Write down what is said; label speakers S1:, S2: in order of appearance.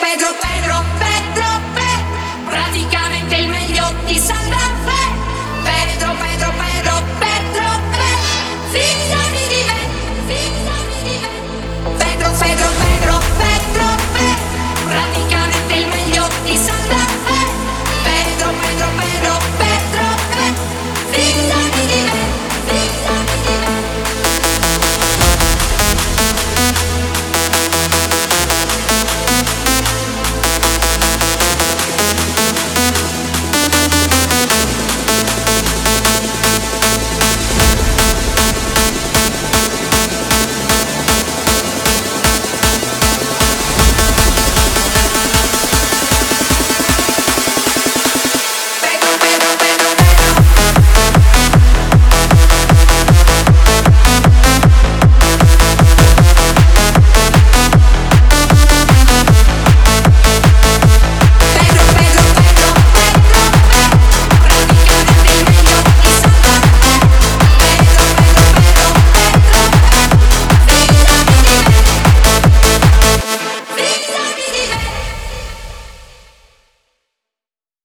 S1: Pedro, Pedro, Pedro, Pedro, praticamente il meglio ti salva.